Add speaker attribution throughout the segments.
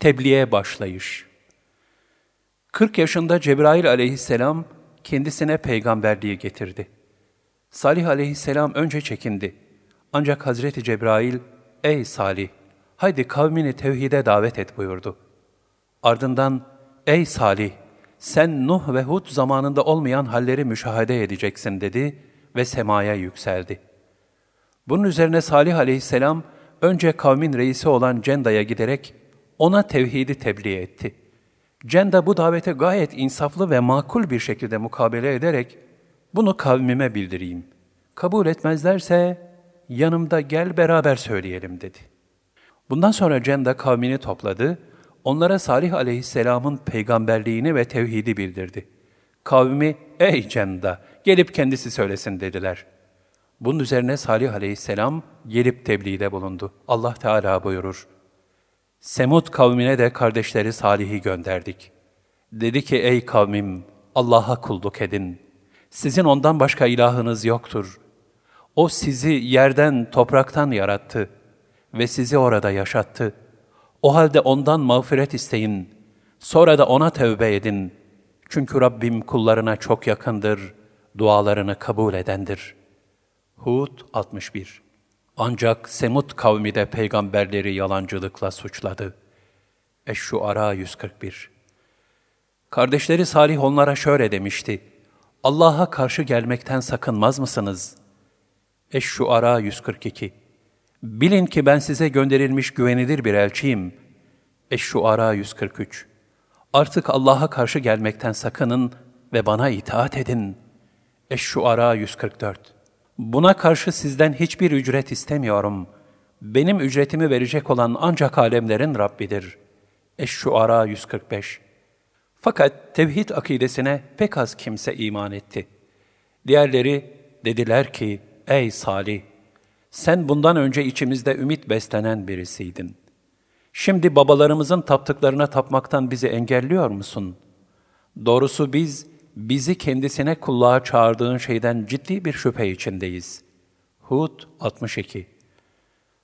Speaker 1: Tebliğe başlayış 40 yaşında Cebrail aleyhisselam kendisine peygamberliği getirdi. Salih aleyhisselam önce çekindi. Ancak Hazreti Cebrail, ''Ey Salih, haydi kavmini tevhide davet et.'' buyurdu. Ardından, ''Ey Salih, sen Nuh ve Hud zamanında olmayan halleri müşahede edeceksin.'' dedi ve semaya yükseldi. Bunun üzerine Salih aleyhisselam, önce kavmin reisi olan Cenda'ya giderek ona tevhidi tebliğ etti. Cenda bu davete gayet insaflı ve makul bir şekilde mukabele ederek, bunu kavmime bildireyim. Kabul etmezlerse yanımda gel beraber söyleyelim dedi. Bundan sonra Cenda kavmini topladı, onlara Salih aleyhisselamın peygamberliğini ve tevhidi bildirdi. Kavmi, ey Cenda, gelip kendisi söylesin dediler. Bunun üzerine Salih aleyhisselam gelip tebliğde bulundu. Allah Teala buyurur. Semud kavmine de kardeşleri Salih'i gönderdik. Dedi ki ey kavmim Allah'a kulluk edin. Sizin ondan başka ilahınız yoktur. O sizi yerden, topraktan yarattı ve sizi orada yaşattı. O halde ondan mağfiret isteyin. Sonra da ona tevbe edin. Çünkü Rabbim kullarına çok yakındır, dualarını kabul edendir. Hud 61 Ancak Semud kavmi de peygamberleri yalancılıkla suçladı. Eş-Şuara 141 Kardeşleri Salih onlara şöyle demişti. Allah'a karşı gelmekten sakınmaz mısınız? Eş-Şuara 142 Bilin ki ben size gönderilmiş güvenilir bir elçiyim. Eş-Şuara 143 Artık Allah'a karşı gelmekten sakının ve bana itaat edin. Eş-Şuara 144 Buna karşı sizden hiçbir ücret istemiyorum. Benim ücretimi verecek olan ancak alemlerin Rabbidir. Eş-Şuara 145 Fakat tevhid akidesine pek az kimse iman etti. Diğerleri dediler ki, ey Salih, sen bundan önce içimizde ümit beslenen birisiydin. Şimdi babalarımızın taptıklarına tapmaktan bizi engelliyor musun? Doğrusu biz, bizi kendisine kulluğa çağırdığın şeyden ciddi bir şüphe içindeyiz. Hud 62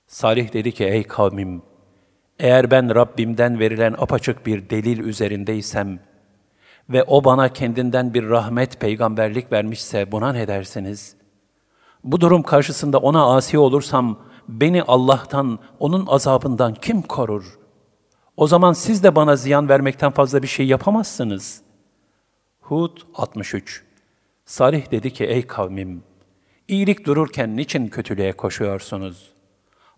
Speaker 1: Salih dedi ki, ey kavmim, eğer ben Rabbimden verilen apaçık bir delil üzerindeysem ve o bana kendinden bir rahmet peygamberlik vermişse buna ne dersiniz? Bu durum karşısında ona asi olursam beni Allah'tan, onun azabından kim korur? O zaman siz de bana ziyan vermekten fazla bir şey yapamazsınız. Hud 63 Salih dedi ki ey kavmim, iyilik dururken niçin kötülüğe koşuyorsunuz?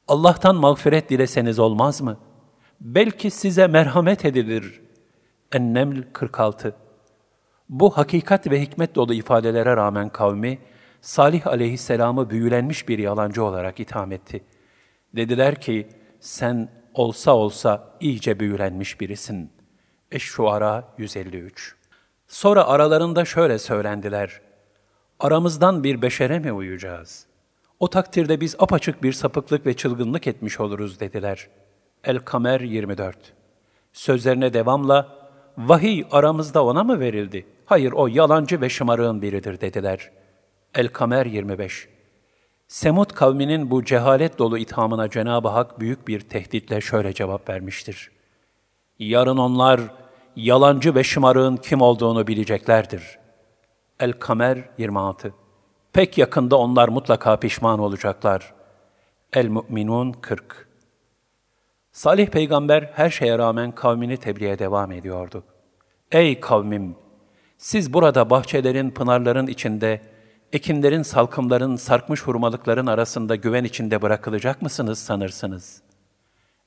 Speaker 1: Allah'tan mağfiret dileseniz olmaz mı? Belki size merhamet edilir. Enneml 46 Bu hakikat ve hikmet dolu ifadelere rağmen kavmi, Salih aleyhisselamı büyülenmiş bir yalancı olarak itham etti. Dediler ki, sen olsa olsa iyice büyülenmiş birisin. Eş-Şuara 153 Sonra aralarında şöyle söylendiler. Aramızdan bir beşere mi uyacağız? O takdirde biz apaçık bir sapıklık ve çılgınlık etmiş oluruz dediler. El-Kamer 24 Sözlerine devamla, vahiy aramızda ona mı verildi? Hayır o yalancı ve şımarığın biridir dediler. El-Kamer 25 Semud kavminin bu cehalet dolu ithamına Cenab-ı Hak büyük bir tehditle şöyle cevap vermiştir. Yarın onlar yalancı ve şımarığın kim olduğunu bileceklerdir. El-Kamer 26 Pek yakında onlar mutlaka pişman olacaklar. El-Mü'minun 40 Salih peygamber her şeye rağmen kavmini tebliğe devam ediyordu. Ey kavmim! Siz burada bahçelerin, pınarların içinde, ekinlerin, salkımların, sarkmış hurmalıkların arasında güven içinde bırakılacak mısınız sanırsınız?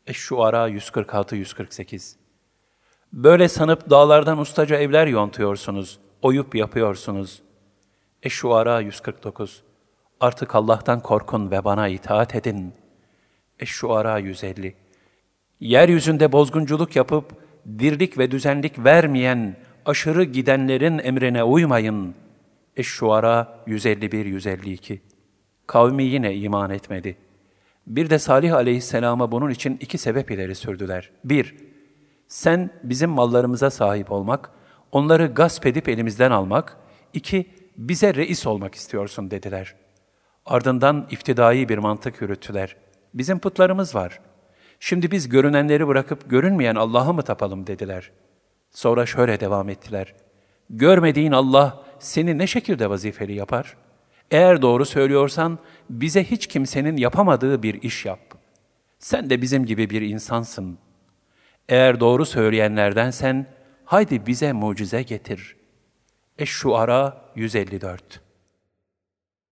Speaker 1: Eş-Şuara 146-148 Böyle sanıp dağlardan ustaca evler yontuyorsunuz, oyup yapıyorsunuz. Eş-Şuara 149 Artık Allah'tan korkun ve bana itaat edin. Eş-Şuara 150 Yeryüzünde bozgunculuk yapıp, dirlik ve düzenlik vermeyen, aşırı gidenlerin emrine uymayın. Eş-Şuara 151-152 Kavmi yine iman etmedi. Bir de Salih aleyhisselama bunun için iki sebep ileri sürdüler. Bir, sen bizim mallarımıza sahip olmak, onları gasp edip elimizden almak, iki, bize reis olmak istiyorsun dediler. Ardından iftidai bir mantık yürüttüler. Bizim putlarımız var. Şimdi biz görünenleri bırakıp görünmeyen Allah'a mı tapalım dediler. Sonra şöyle devam ettiler. Görmediğin Allah seni ne şekilde vazifeli yapar? Eğer doğru söylüyorsan bize hiç kimsenin yapamadığı bir iş yap. Sen de bizim gibi bir insansın. Eğer doğru söyleyenlerdensen haydi bize mucize getir. Eş-Şuara 154